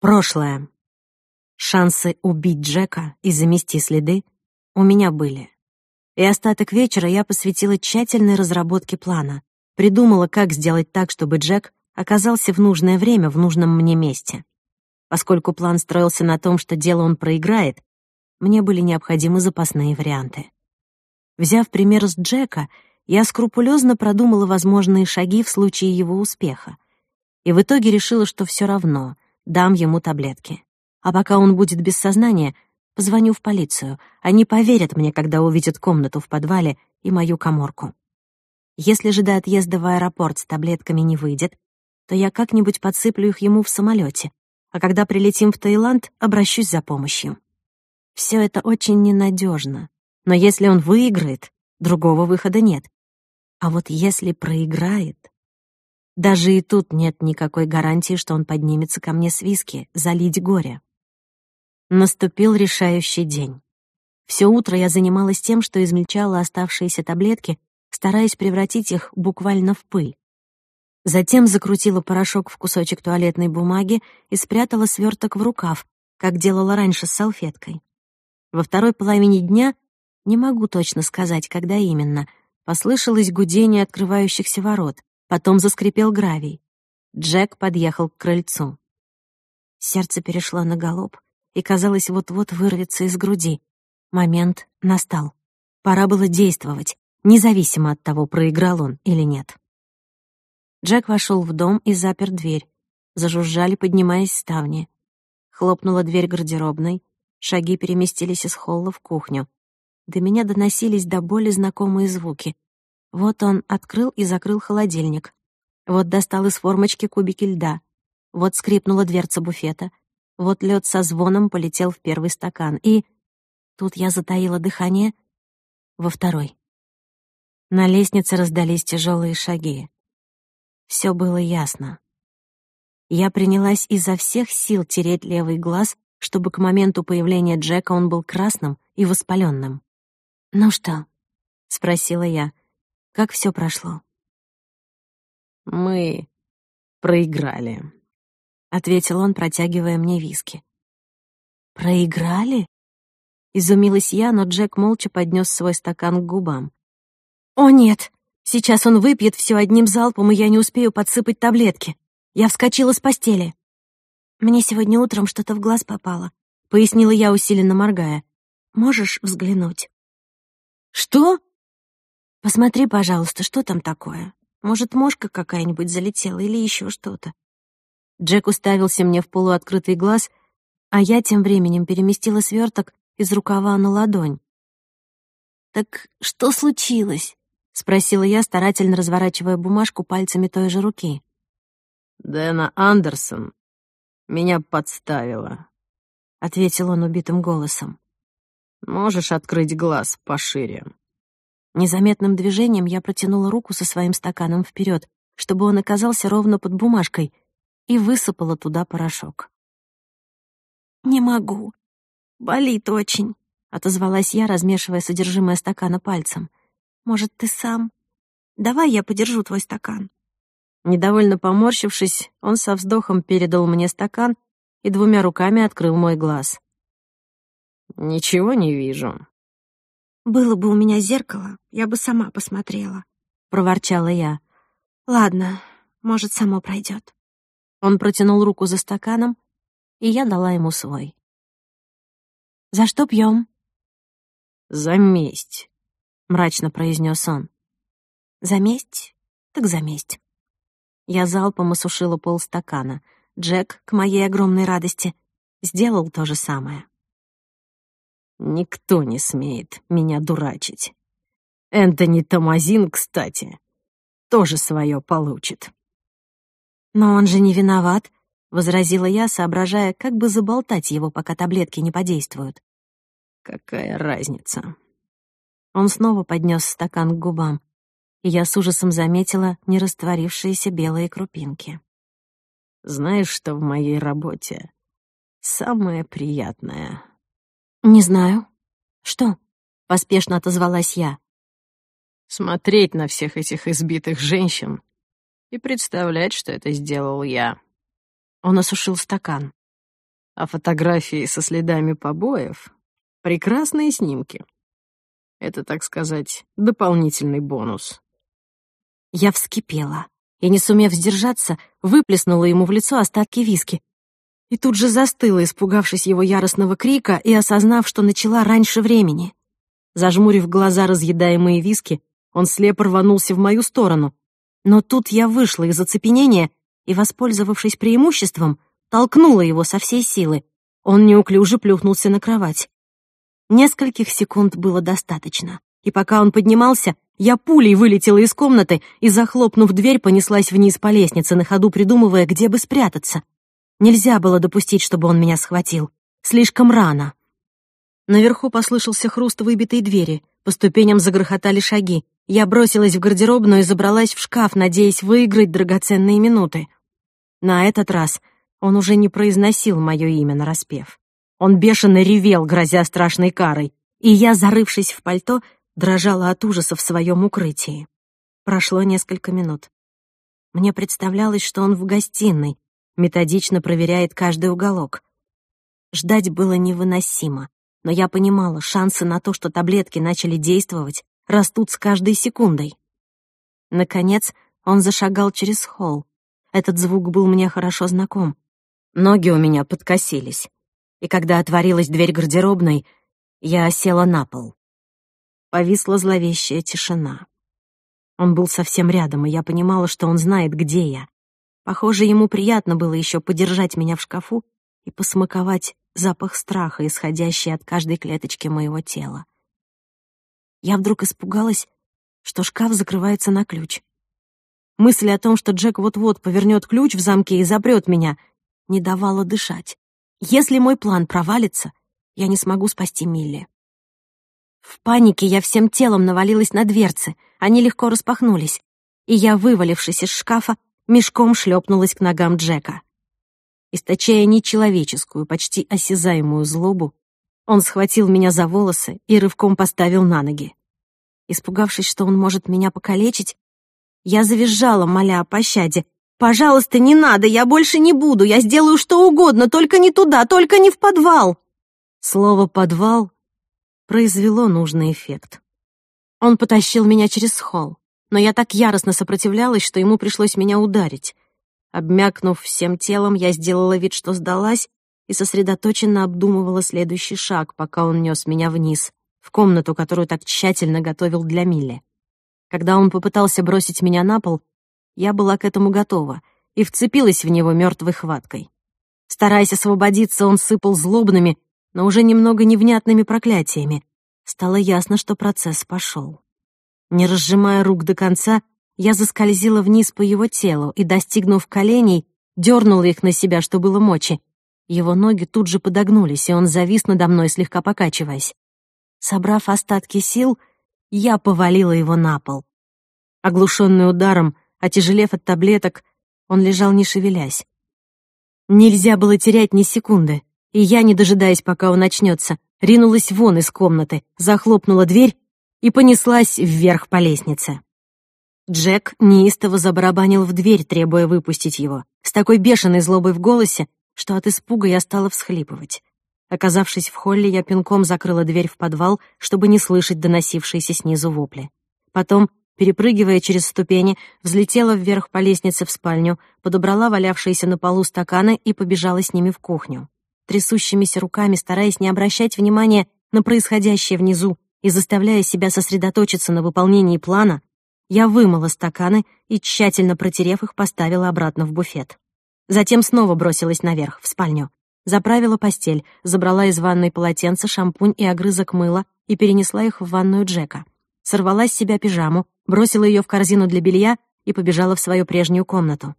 прошлое. Шансы убить Джека и замести следы у меня были. И остаток вечера я посвятила тщательной разработке плана, придумала, как сделать так, чтобы Джек оказался в нужное время в нужном мне месте. Поскольку план строился на том, что дело он проиграет, мне были необходимы запасные варианты. Взяв пример с Джека, я скрупулезно продумала возможные шаги в случае его успеха. И в итоге решила, что все равно — дам ему таблетки. А пока он будет без сознания, позвоню в полицию. Они поверят мне, когда увидят комнату в подвале и мою коморку. Если же до отъезда в аэропорт с таблетками не выйдет, то я как-нибудь подсыплю их ему в самолете, а когда прилетим в Таиланд, обращусь за помощью. Все это очень ненадежно, но если он выиграет, другого выхода нет. А вот если проиграет, даже и тут нет никакой гарантии, что он поднимется ко мне с виски, залить горе. Наступил решающий день. Все утро я занималась тем, что измельчала оставшиеся таблетки, стараясь превратить их буквально в пыль. Затем закрутила порошок в кусочек туалетной бумаги и спрятала сверток в рукав, как делала раньше с салфеткой. Во второй половине дня, не могу точно сказать, когда именно, послышалось гудение открывающихся ворот. Потом заскрипел гравий. Джек подъехал к крыльцу. Сердце перешло на галоп и, казалось, вот-вот вырвется из груди. Момент настал. Пора было действовать, независимо от того, проиграл он или нет. Джек вошел в дом и запер дверь. Зажужжали, поднимаясь ставни. Хлопнула дверь гардеробной. Шаги переместились из холла в кухню. До меня доносились до боли знакомые звуки. Вот он открыл и закрыл холодильник. Вот достал из формочки кубики льда. Вот скрипнула дверца буфета. Вот лед со звоном полетел в первый стакан. И тут я затаила дыхание во второй. На лестнице раздались тяжелые шаги. Все было ясно. Я принялась изо всех сил тереть левый глаз, чтобы к моменту появления Джека он был красным и воспаленным. «Ну что?» — спросила я. Как все прошло? «Мы проиграли», — ответил он, протягивая мне виски. «Проиграли?» — изумилась я, но Джек молча поднес свой стакан к губам. «О, нет! Сейчас он выпьет все одним залпом, и я не успею подсыпать таблетки. Я вскочила с постели». «Мне сегодня утром что-то в глаз попало», — пояснила я, усиленно моргая. «Можешь взглянуть?» «Что?» Посмотри, пожалуйста, что там такое? Может, мошка какая-нибудь залетела или еще что-то?» Джек уставился мне в полуоткрытый глаз, а я тем временем переместила сверток из рукава на ладонь. «Так что случилось?» — спросила я, старательно разворачивая бумажку пальцами той же руки. «Дэна Андерсон меня подставила», — ответил он убитым голосом. «Можешь открыть глаз пошире?» Незаметным движением я протянула руку со своим стаканом вперед, чтобы он оказался ровно под бумажкой, и высыпала туда порошок. «Не могу. Болит очень», — отозвалась я, размешивая содержимое стакана пальцем. «Может, ты сам? Давай я подержу твой стакан». Недовольно поморщившись, он со вздохом передал мне стакан и двумя руками открыл мой глаз. «Ничего не вижу», «Было бы у меня зеркало, я бы сама посмотрела», — проворчала я. «Ладно, может, само пройдет». Он протянул руку за стаканом, и я дала ему свой. «За что пьем?» «За месть», — мрачно произнес он. «За месть? Так за месть». Я залпом осушила полстакана. Джек, к моей огромной радости, сделал то же самое. Никто не смеет меня дурачить. Энтони Томазин, кстати, тоже свое получит. «Но он же не виноват», — возразила я, соображая, как бы заболтать его, пока таблетки не подействуют. «Какая разница?» Он снова поднес стакан к губам, и я с ужасом заметила нерастворившиеся белые крупинки. «Знаешь, что в моей работе самое приятное?» «Не знаю». «Что?» — поспешно отозвалась я. «Смотреть на всех этих избитых женщин и представлять, что это сделал я». Он осушил стакан. «А фотографии со следами побоев — прекрасные снимки. Это, так сказать, дополнительный бонус». Я вскипела и, не сумев сдержаться, выплеснула ему в лицо остатки виски, и тут же застыла, испугавшись его яростного крика и осознав, что начала раньше времени. Зажмурив глаза разъедаемые виски, он слепо рванулся в мою сторону. Но тут я вышла из оцепенения и, воспользовавшись преимуществом, толкнула его со всей силы. Он неуклюже плюхнулся на кровать. Нескольких секунд было достаточно, и пока он поднимался, я пулей вылетела из комнаты и, захлопнув дверь, понеслась вниз по лестнице, на ходу придумывая, где бы спрятаться — Нельзя было допустить, чтобы он меня схватил. Слишком рано. Наверху послышался хруст выбитой двери. По ступеням загрохотали шаги. Я бросилась в гардеробную и забралась в шкаф, надеясь выиграть драгоценные минуты. На этот раз он уже не произносил мое имя на распев. Он бешено ревел, грозя страшной карой, и я, зарывшись в пальто, дрожала от ужаса в своем укрытии. Прошло несколько минут. Мне представлялось, что он в гостиной, методично проверяет каждый уголок. Ждать было невыносимо, но я понимала, шансы на то, что таблетки начали действовать, растут с каждой секундой. Наконец, он зашагал через холл. Этот звук был мне хорошо знаком. Ноги у меня подкосились, и когда отворилась дверь гардеробной, я осела на пол. Повисла зловещая тишина. Он был совсем рядом, и я понимала, что он знает, где я. Похоже, ему приятно было еще подержать меня в шкафу и посмаковать запах страха, исходящий от каждой клеточки моего тела. Я вдруг испугалась, что шкаф закрывается на ключ. Мысль о том, что Джек вот-вот повернет ключ в замке и запрет меня, не давала дышать. Если мой план провалится, я не смогу спасти Милли. В панике я всем телом навалилась на дверцы, они легко распахнулись, и я, вывалившись из шкафа, мешком шлепнулась к ногам Джека. Источая нечеловеческую, почти осязаемую злобу, он схватил меня за волосы и рывком поставил на ноги. Испугавшись, что он может меня покалечить, я завизжала, моля о пощаде. «Пожалуйста, не надо, я больше не буду, я сделаю что угодно, только не туда, только не в подвал!» Слово «подвал» произвело нужный эффект. Он потащил меня через холл но я так яростно сопротивлялась, что ему пришлось меня ударить. Обмякнув всем телом, я сделала вид, что сдалась, и сосредоточенно обдумывала следующий шаг, пока он нес меня вниз, в комнату, которую так тщательно готовил для Милли. Когда он попытался бросить меня на пол, я была к этому готова и вцепилась в него мертвой хваткой. Стараясь освободиться, он сыпал злобными, но уже немного невнятными проклятиями. Стало ясно, что процесс пошел. Не разжимая рук до конца, я заскользила вниз по его телу и, достигнув коленей, дернула их на себя, что было мочи. Его ноги тут же подогнулись, и он завис надо мной, слегка покачиваясь. Собрав остатки сил, я повалила его на пол. Оглушенный ударом, отяжелев от таблеток, он лежал не шевелясь. Нельзя было терять ни секунды, и я, не дожидаясь, пока он начнется, ринулась вон из комнаты, захлопнула дверь и понеслась вверх по лестнице. Джек неистово забарабанил в дверь, требуя выпустить его, с такой бешеной злобой в голосе, что от испуга я стала всхлипывать. Оказавшись в холле, я пинком закрыла дверь в подвал, чтобы не слышать доносившиеся снизу вопли. Потом, перепрыгивая через ступени, взлетела вверх по лестнице в спальню, подобрала валявшиеся на полу стаканы и побежала с ними в кухню. Трясущимися руками, стараясь не обращать внимания на происходящее внизу и заставляя себя сосредоточиться на выполнении плана, я вымыла стаканы и, тщательно протерев их, поставила обратно в буфет. Затем снова бросилась наверх, в спальню. Заправила постель, забрала из ванной полотенце, шампунь и огрызок мыла и перенесла их в ванную Джека. Сорвала с себя пижаму, бросила ее в корзину для белья и побежала в свою прежнюю комнату.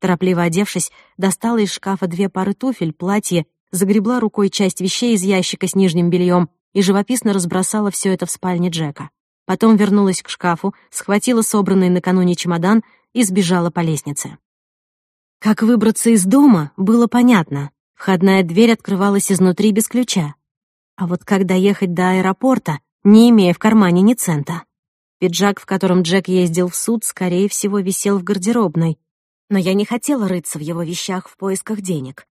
Торопливо одевшись, достала из шкафа две пары туфель, платье, загребла рукой часть вещей из ящика с нижним бельем и живописно разбросала все это в спальне Джека. Потом вернулась к шкафу, схватила собранный накануне чемодан и сбежала по лестнице. Как выбраться из дома, было понятно. Входная дверь открывалась изнутри без ключа. А вот как доехать до аэропорта, не имея в кармане ни цента? Пиджак, в котором Джек ездил в суд, скорее всего, висел в гардеробной. Но я не хотела рыться в его вещах в поисках денег.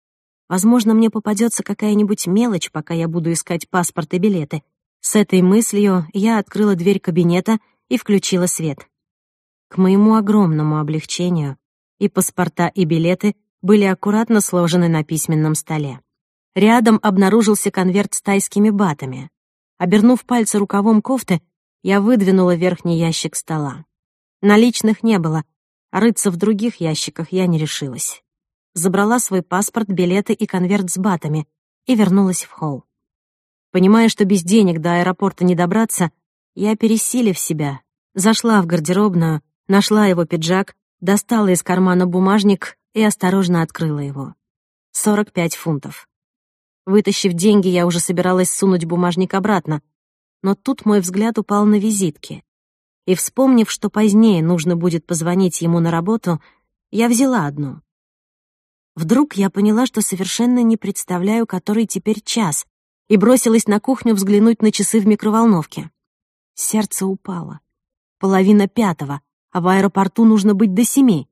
Возможно, мне попадется какая-нибудь мелочь, пока я буду искать паспорт и билеты. С этой мыслью я открыла дверь кабинета и включила свет. К моему огромному облегчению и паспорта, и билеты были аккуратно сложены на письменном столе. Рядом обнаружился конверт с тайскими батами. Обернув пальцы рукавом кофты, я выдвинула верхний ящик стола. Наличных не было, а рыться в других ящиках я не решилась забрала свой паспорт, билеты и конверт с батами и вернулась в холл. Понимая, что без денег до аэропорта не добраться, я, пересилив себя, зашла в гардеробную, нашла его пиджак, достала из кармана бумажник и осторожно открыла его. 45 фунтов. Вытащив деньги, я уже собиралась сунуть бумажник обратно, но тут мой взгляд упал на визитки. И, вспомнив, что позднее нужно будет позвонить ему на работу, я взяла одну. Вдруг я поняла, что совершенно не представляю, который теперь час, и бросилась на кухню взглянуть на часы в микроволновке. Сердце упало. Половина пятого, а в аэропорту нужно быть до семи.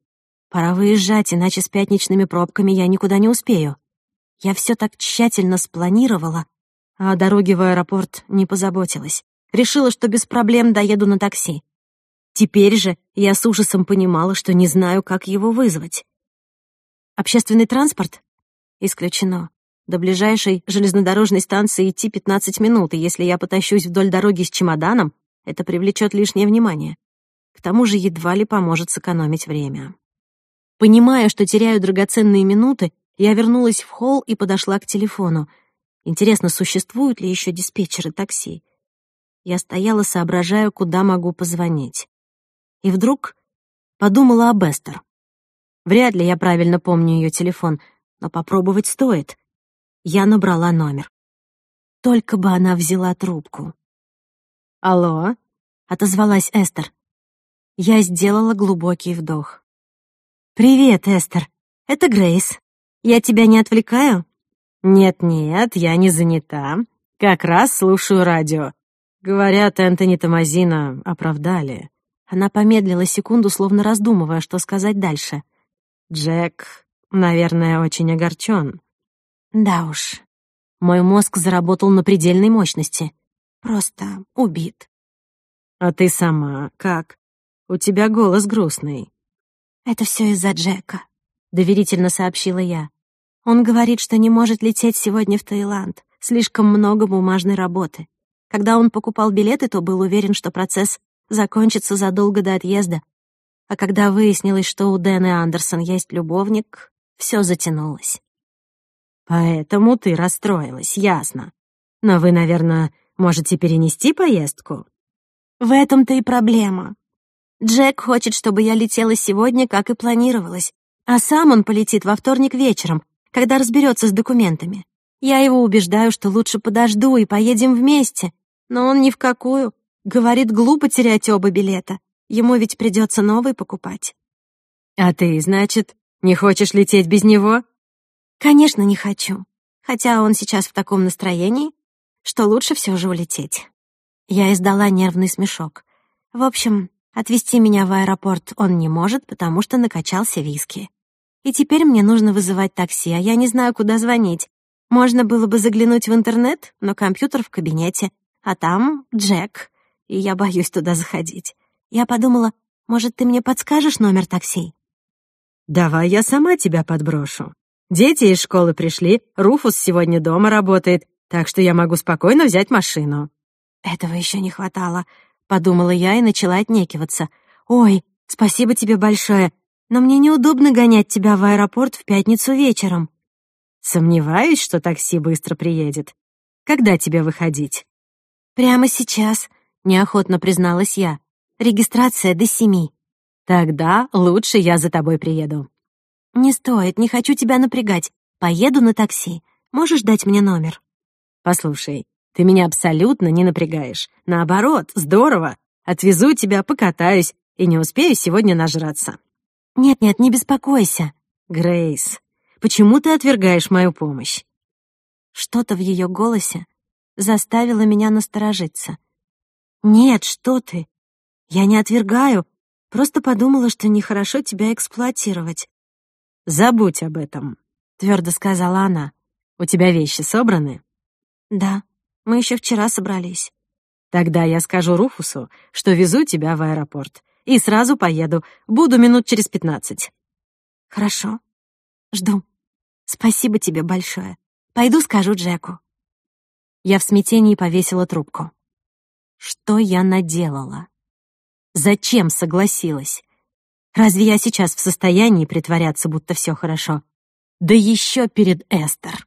Пора выезжать, иначе с пятничными пробками я никуда не успею. Я все так тщательно спланировала, а о дороге в аэропорт не позаботилась. Решила, что без проблем доеду на такси. Теперь же я с ужасом понимала, что не знаю, как его вызвать. Общественный транспорт? Исключено. До ближайшей железнодорожной станции идти 15 минут, и если я потащусь вдоль дороги с чемоданом, это привлечет лишнее внимание. К тому же едва ли поможет сэкономить время. Понимая, что теряю драгоценные минуты, я вернулась в холл и подошла к телефону. Интересно, существуют ли еще диспетчеры такси? Я стояла, соображая, куда могу позвонить. И вдруг подумала об Эстер. Вряд ли я правильно помню ее телефон, но попробовать стоит. Я набрала номер. Только бы она взяла трубку. «Алло?» — отозвалась Эстер. Я сделала глубокий вдох. «Привет, Эстер. Это Грейс. Я тебя не отвлекаю?» «Нет-нет, я не занята. Как раз слушаю радио. Говорят, Энтони Томазина оправдали». Она помедлила секунду, словно раздумывая, что сказать дальше. Джек, наверное, очень огорчен. Да уж. Мой мозг заработал на предельной мощности. Просто убит. А ты сама как? У тебя голос грустный. Это все из-за Джека, доверительно сообщила я. Он говорит, что не может лететь сегодня в Таиланд. Слишком много бумажной работы. Когда он покупал билеты, то был уверен, что процесс закончится задолго до отъезда, а когда выяснилось, что у Дэна Андерсон есть любовник, все затянулось. «Поэтому ты расстроилась, ясно. Но вы, наверное, можете перенести поездку?» «В этом-то и проблема. Джек хочет, чтобы я летела сегодня, как и планировалось, а сам он полетит во вторник вечером, когда разберется с документами. Я его убеждаю, что лучше подожду и поедем вместе, но он ни в какую. Говорит, глупо терять оба билета. Ему ведь придется новый покупать. А ты, значит, не хочешь лететь без него? Конечно, не хочу. Хотя он сейчас в таком настроении, что лучше все же улететь. Я издала нервный смешок. В общем, отвезти меня в аэропорт он не может, потому что накачался виски. И теперь мне нужно вызывать такси, а я не знаю, куда звонить. Можно было бы заглянуть в интернет, но компьютер в кабинете, а там Джек, и я боюсь туда заходить. Я подумала, может, ты мне подскажешь номер такси? Давай я сама тебя подброшу. Дети из школы пришли, Руфус сегодня дома работает, так что я могу спокойно взять машину. Этого еще не хватало, подумала я и начала отнекиваться. Ой, спасибо тебе большое, но мне неудобно гонять тебя в аэропорт в пятницу вечером. Сомневаюсь, что такси быстро приедет. Когда тебе выходить? Прямо сейчас, неохотно призналась я регистрация до семи». «Тогда лучше я за тобой приеду». «Не стоит, не хочу тебя напрягать. Поеду на такси. Можешь дать мне номер?» «Послушай, ты меня абсолютно не напрягаешь. Наоборот, здорово. Отвезу тебя, покатаюсь и не успею сегодня нажраться». «Нет-нет, не беспокойся». «Грейс, почему ты отвергаешь мою помощь?» Что-то в ее голосе заставило меня насторожиться. «Нет, что ты! Я не отвергаю, просто подумала, что нехорошо тебя эксплуатировать. «Забудь об этом», — твердо сказала она. «У тебя вещи собраны?» «Да, мы еще вчера собрались». «Тогда я скажу Руфусу, что везу тебя в аэропорт. И сразу поеду. Буду минут через пятнадцать». «Хорошо. Жду. Спасибо тебе большое. Пойду скажу Джеку». Я в смятении повесила трубку. Что я наделала? Зачем согласилась? Разве я сейчас в состоянии притворяться, будто все хорошо? Да еще перед Эстер.